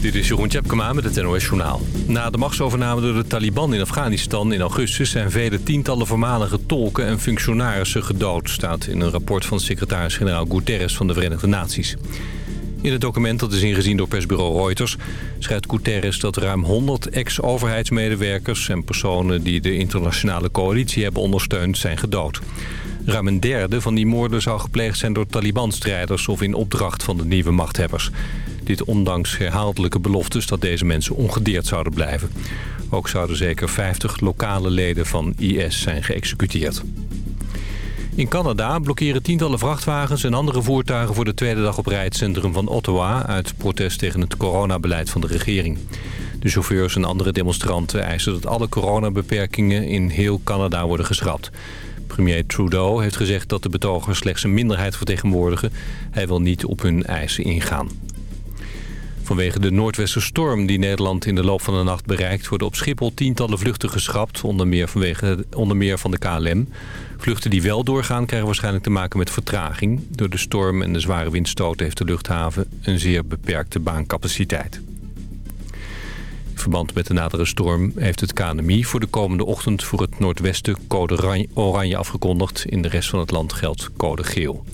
Dit is Jeroen Tjepkema met het NOS Journaal. Na de machtsovername door de Taliban in Afghanistan in augustus... zijn vele tientallen voormalige tolken en functionarissen gedood... staat in een rapport van secretaris-generaal Guterres van de Verenigde Naties. In het document dat is ingezien door persbureau Reuters... schrijft Guterres dat ruim 100 ex-overheidsmedewerkers... en personen die de internationale coalitie hebben ondersteund zijn gedood. Ruim een derde van die moorden zou gepleegd zijn door Taliban-strijders... of in opdracht van de nieuwe machthebbers. Dit ondanks herhaaldelijke beloftes dat deze mensen ongedeerd zouden blijven. Ook zouden zeker 50 lokale leden van IS zijn geëxecuteerd. In Canada blokkeren tientallen vrachtwagens en andere voertuigen voor de tweede dag op rij van Ottawa... uit protest tegen het coronabeleid van de regering. De chauffeurs en andere demonstranten eisen dat alle coronabeperkingen in heel Canada worden geschrapt. Premier Trudeau heeft gezegd dat de betogers slechts een minderheid vertegenwoordigen. Hij wil niet op hun eisen ingaan. Vanwege de noordwesterstorm die Nederland in de loop van de nacht bereikt... worden op Schiphol tientallen vluchten geschrapt, onder meer, vanwege, onder meer van de KLM. Vluchten die wel doorgaan krijgen waarschijnlijk te maken met vertraging. Door de storm en de zware windstoten heeft de luchthaven een zeer beperkte baancapaciteit. In verband met de nadere storm heeft het KNMI voor de komende ochtend voor het noordwesten code oranje afgekondigd. In de rest van het land geldt code geel.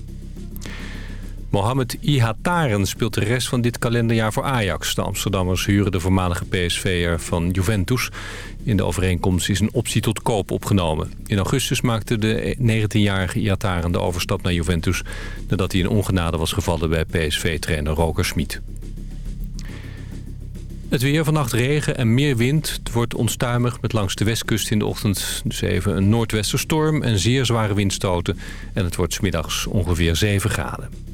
Mohamed Ihataren speelt de rest van dit kalenderjaar voor Ajax. De Amsterdammers huren de voormalige PSV'er van Juventus. In de overeenkomst is een optie tot koop opgenomen. In augustus maakte de 19-jarige Ihataren de overstap naar Juventus... nadat hij in ongenade was gevallen bij PSV-trainer Roger Smit. Het weer vannacht regen en meer wind. Het wordt onstuimig met langs de westkust in de ochtend dus even een noordwesterstorm en zeer zware windstoten. En het wordt smiddags ongeveer 7 graden.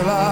wordt het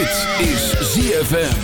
Dit is ZFM.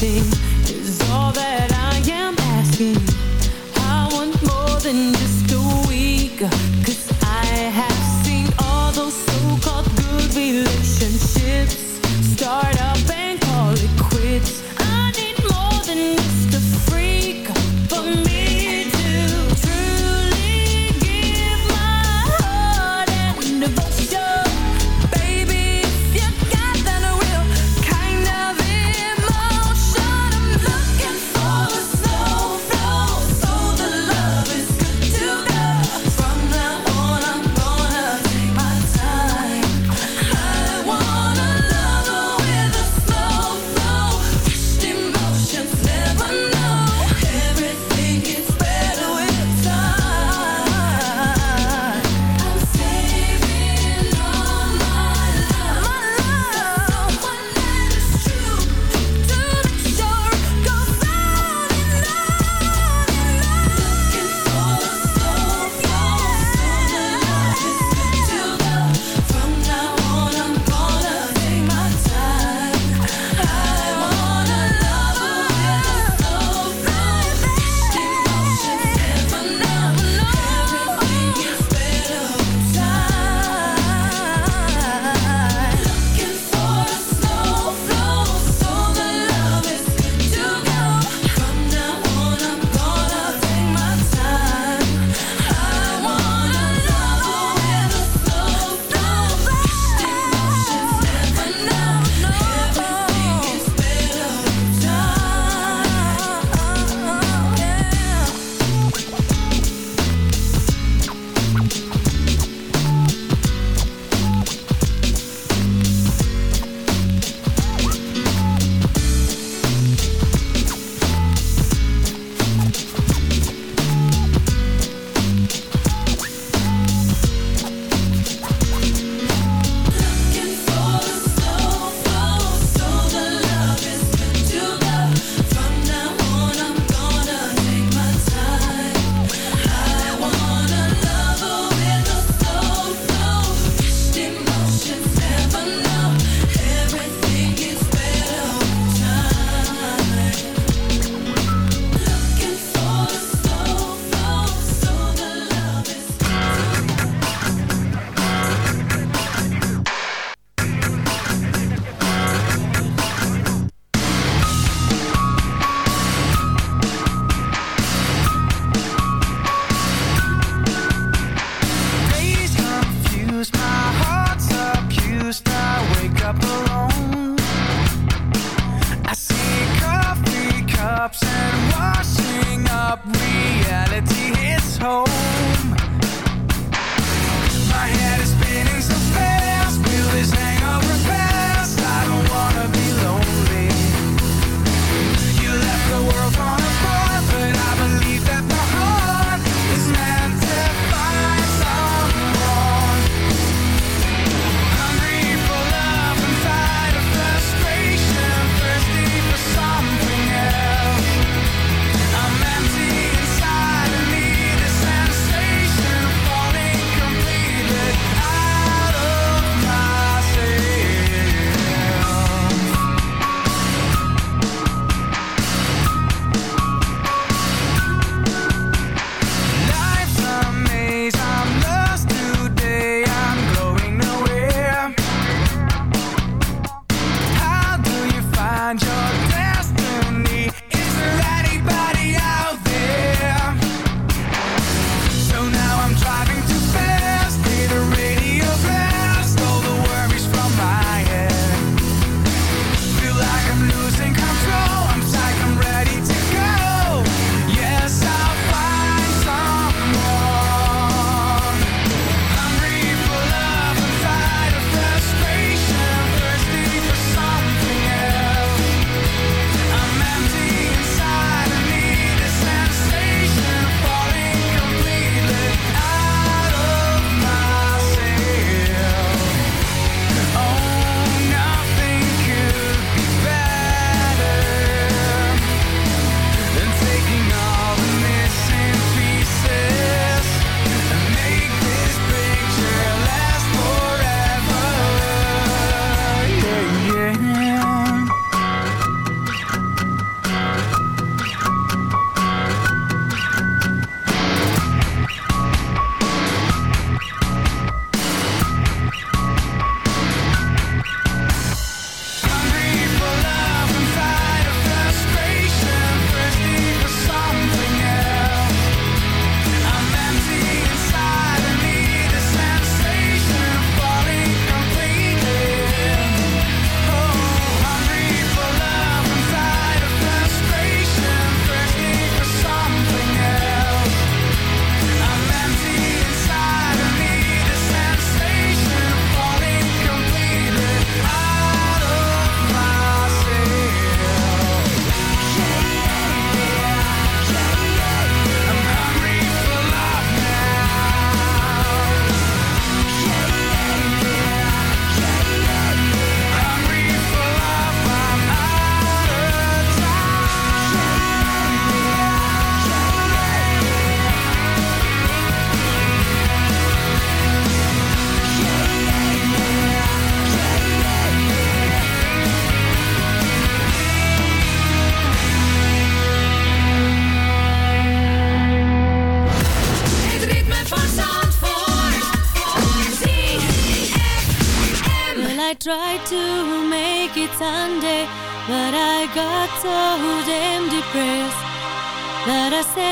wasting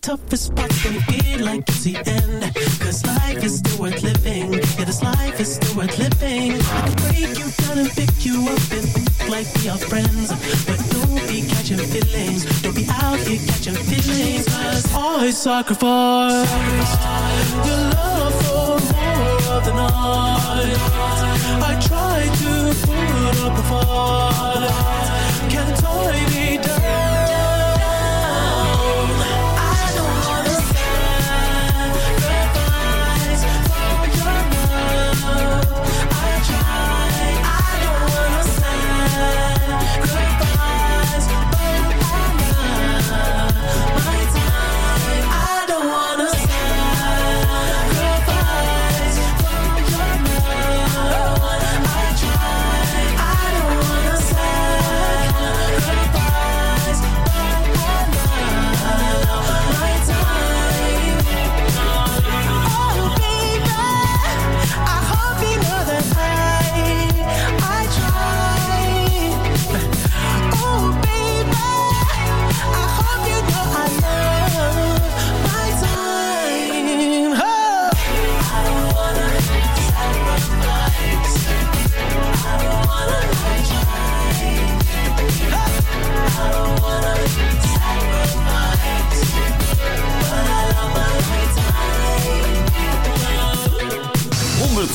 toughest when you feel like it's the end. Cause life is still worth living. Yeah, this life is still worth living. I can break you down and pick you up and think like we are friends. But don't be catching feelings. Don't be out here catching feelings. Cause I sacrifice your love for more of the night. I try to put up a fight. Can't tie me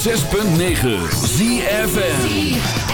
106.9 ZFM.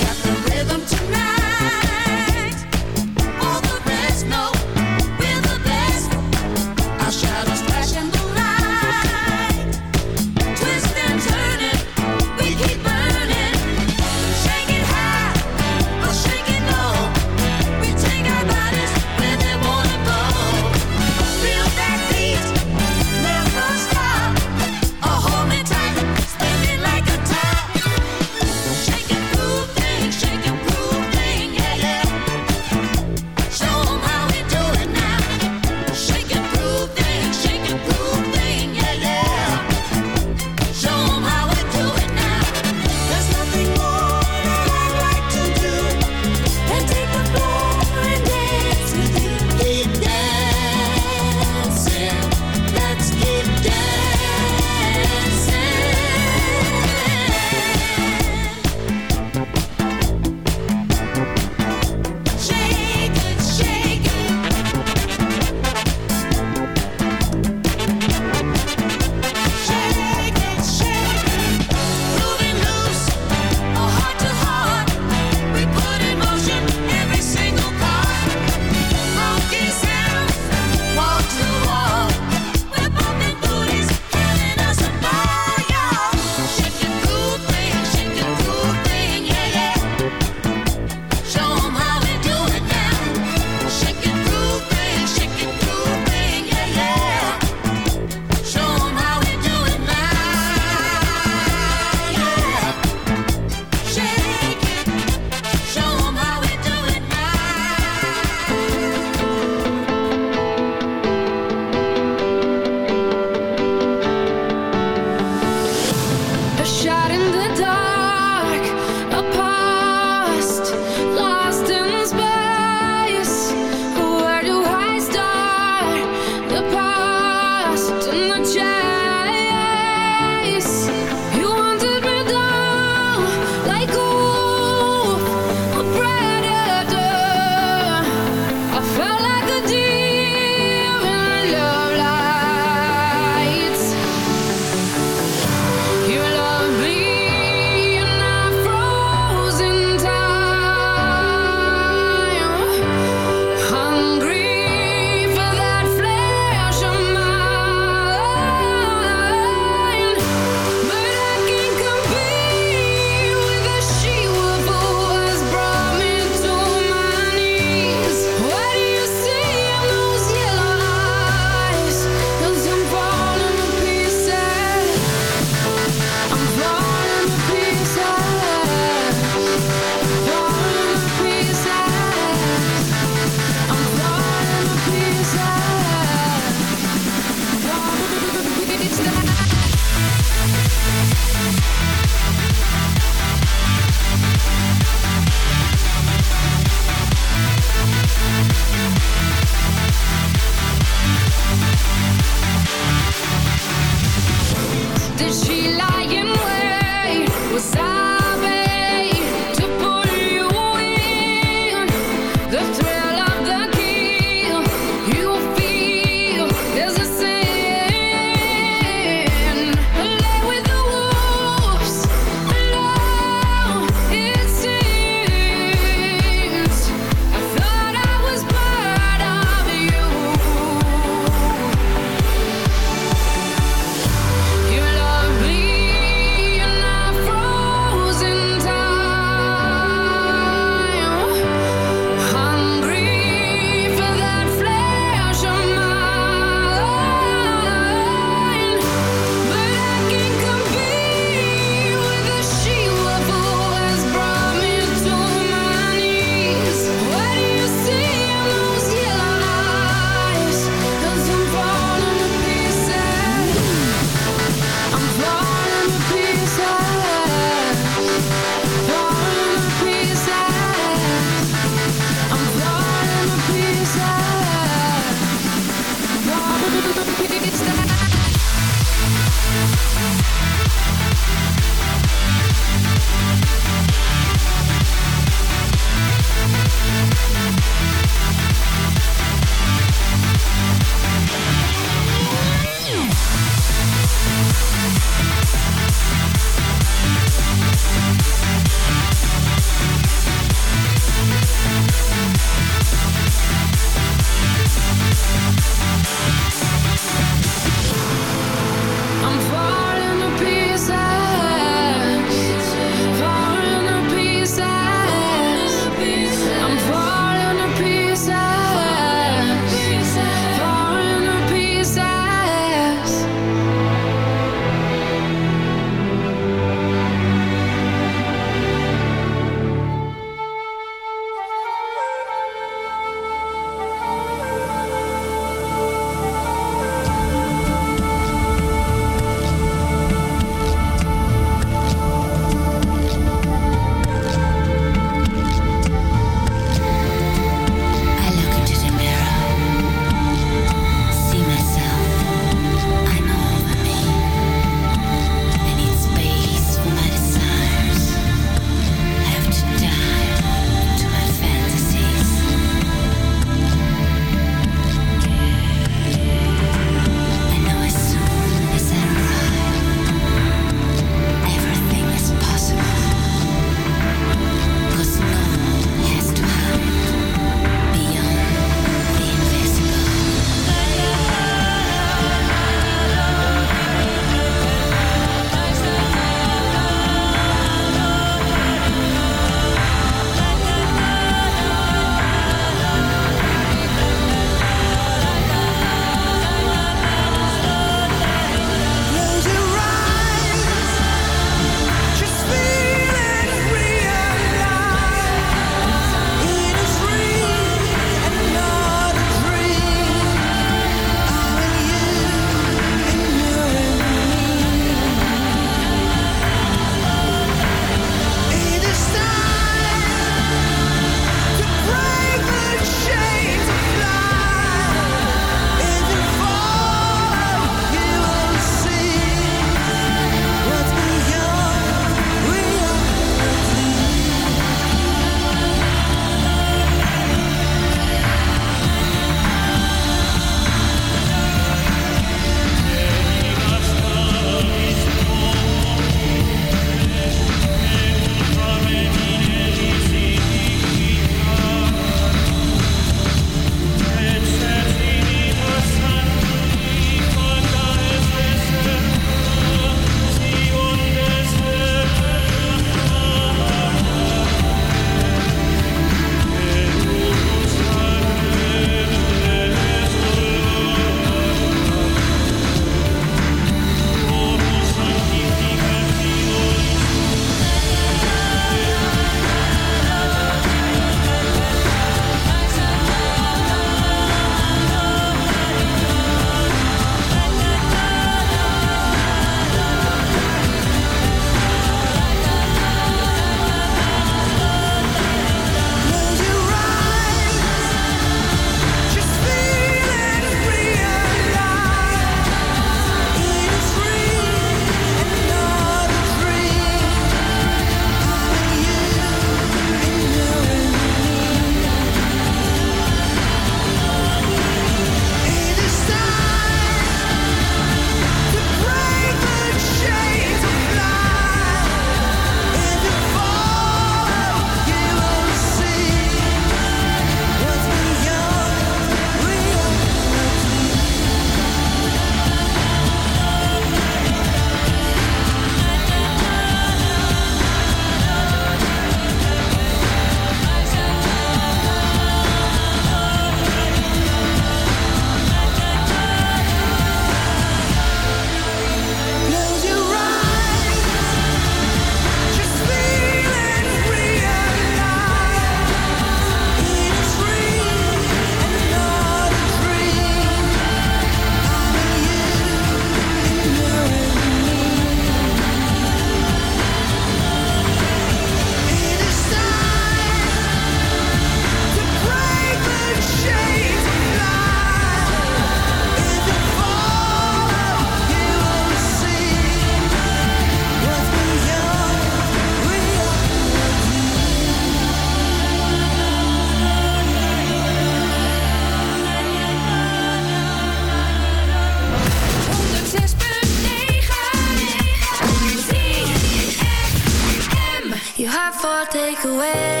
away.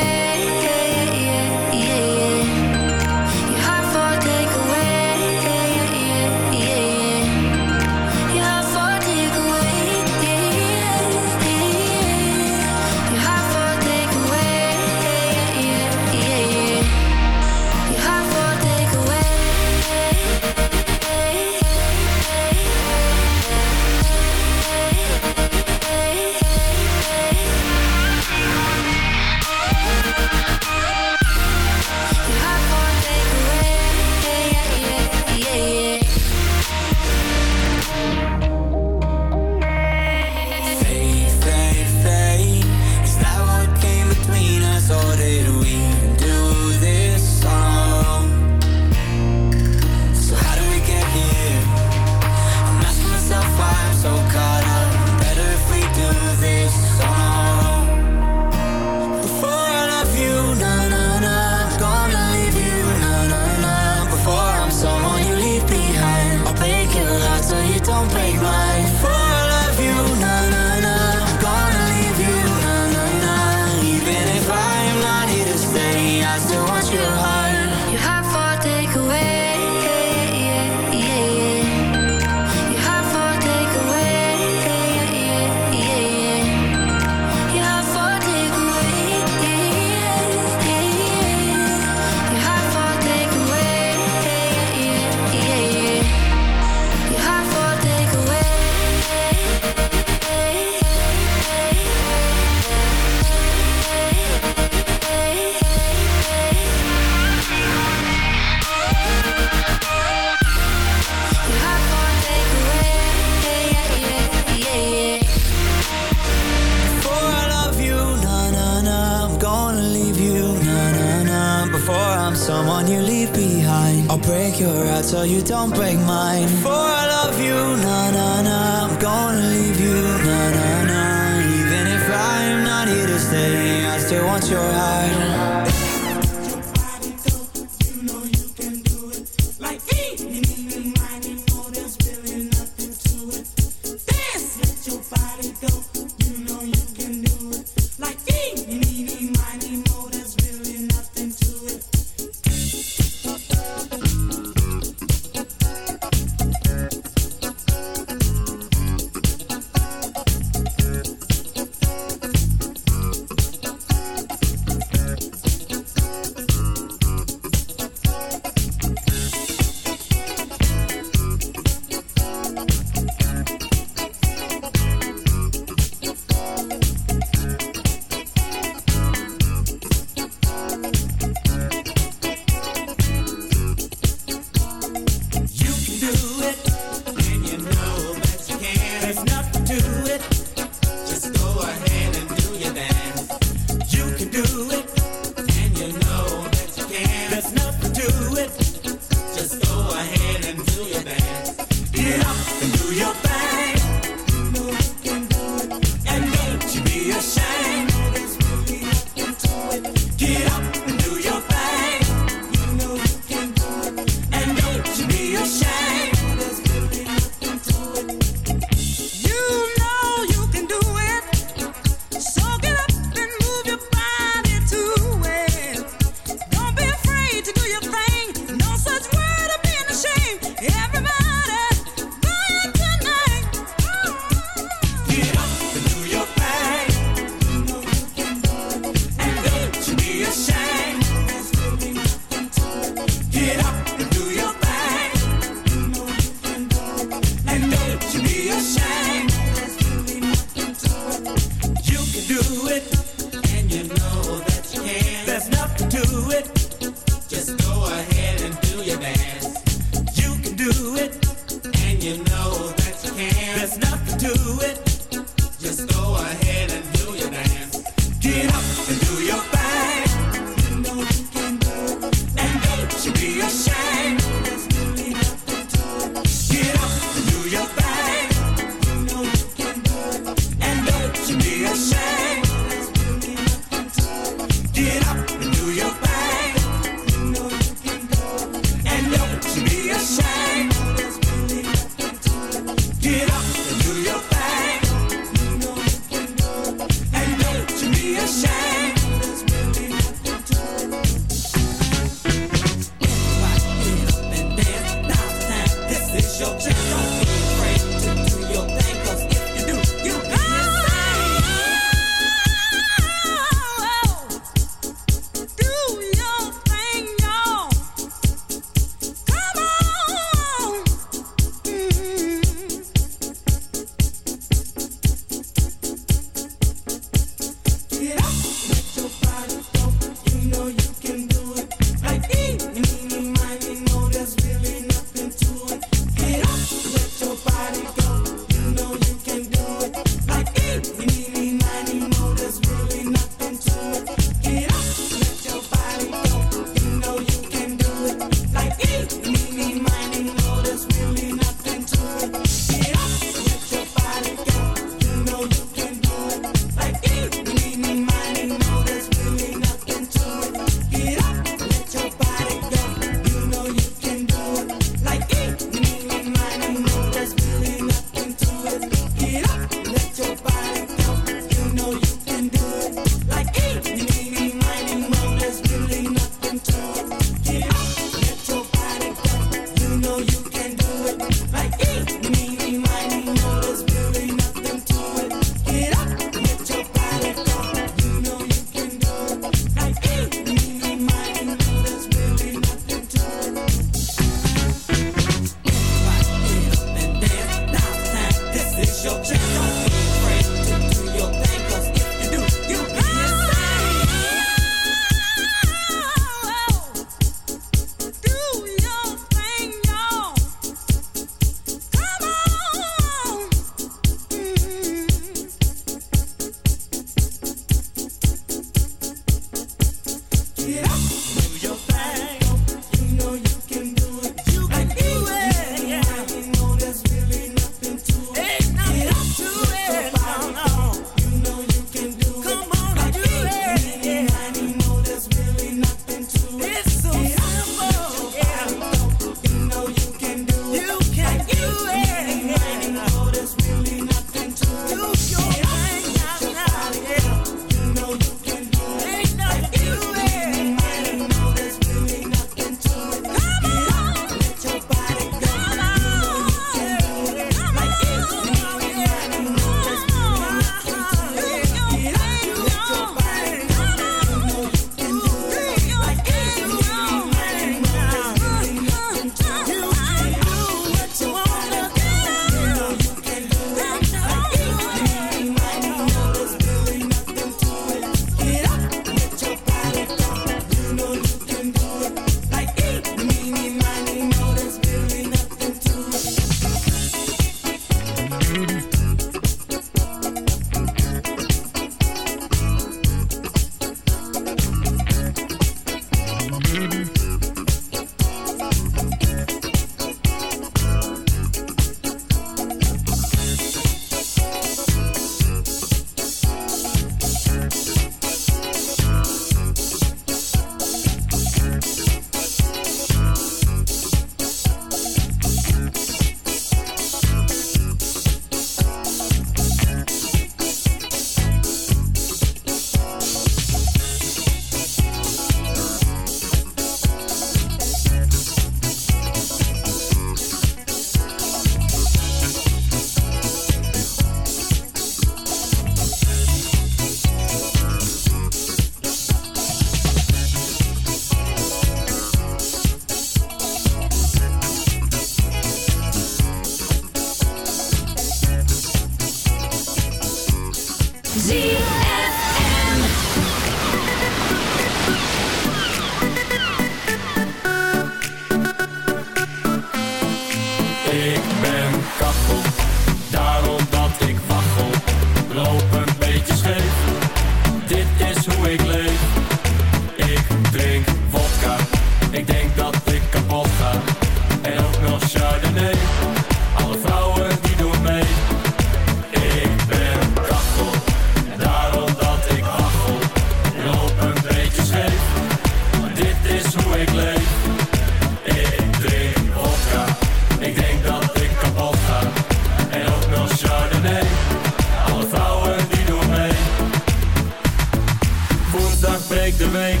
de week.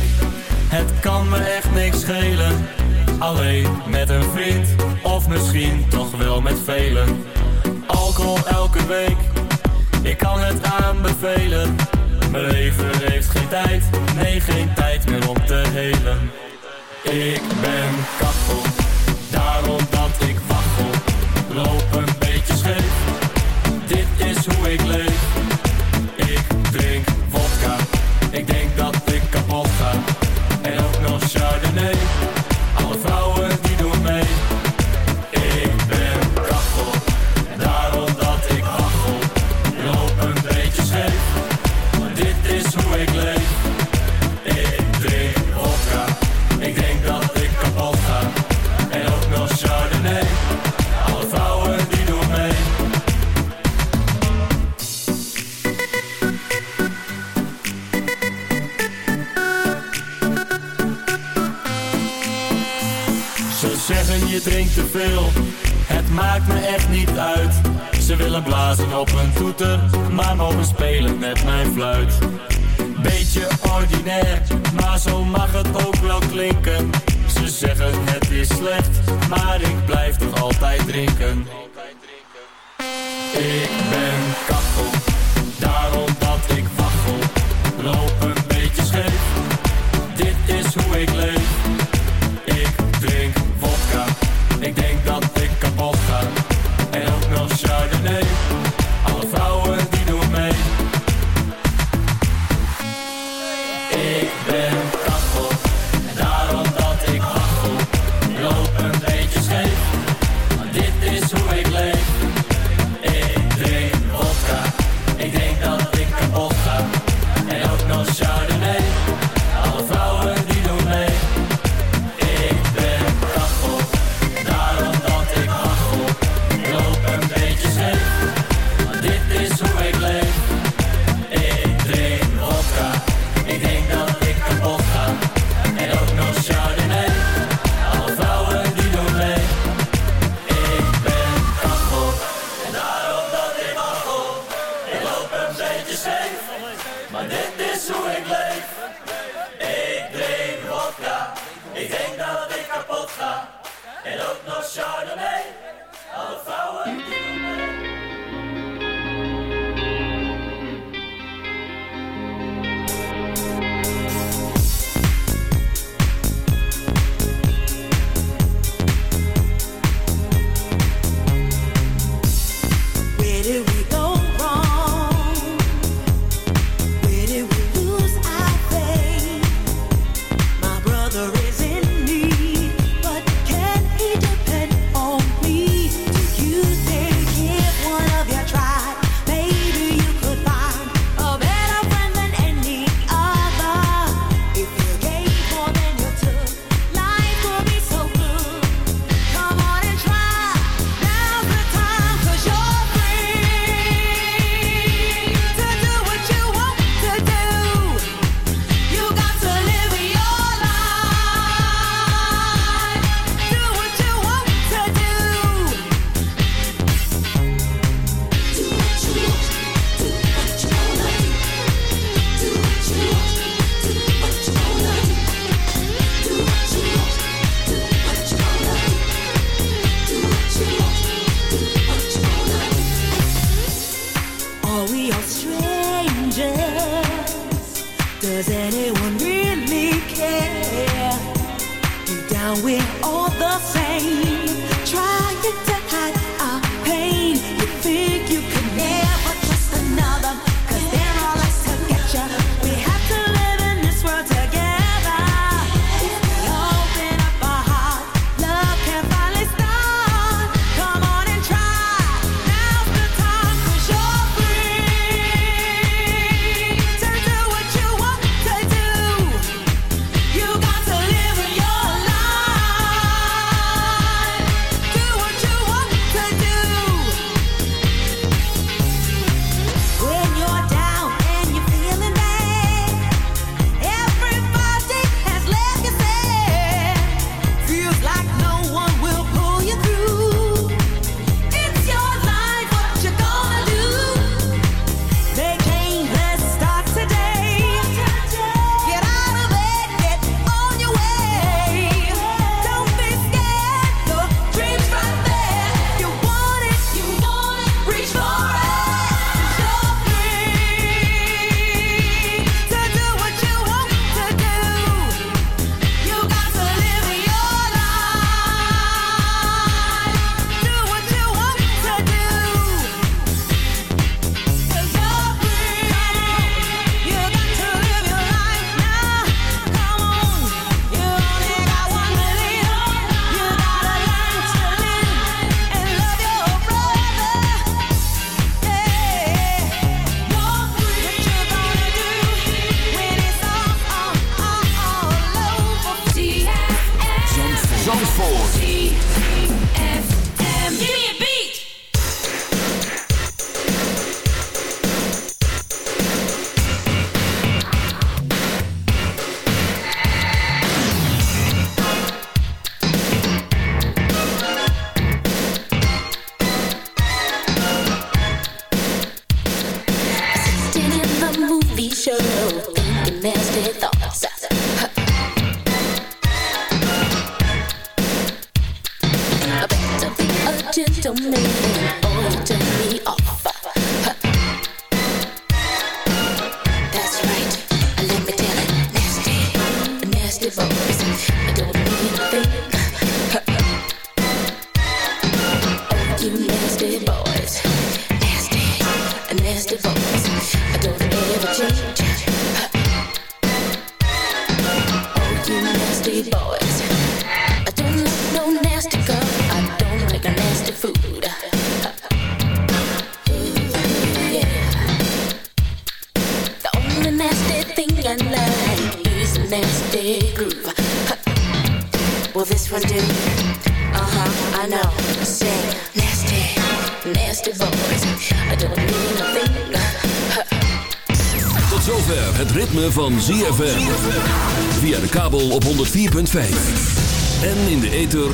Het kan me echt niks schelen. Alleen met een vriend Of misschien toch wel met velen. Alcohol elke week Ik kan het aanbevelen. Mijn leven heeft geen tijd Nee, geen tijd meer om te helen. Ik ben kapot Daarom, daarom